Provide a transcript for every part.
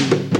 Thank you.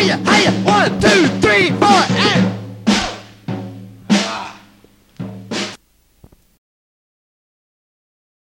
Hiya, hiya. One, two, three, four.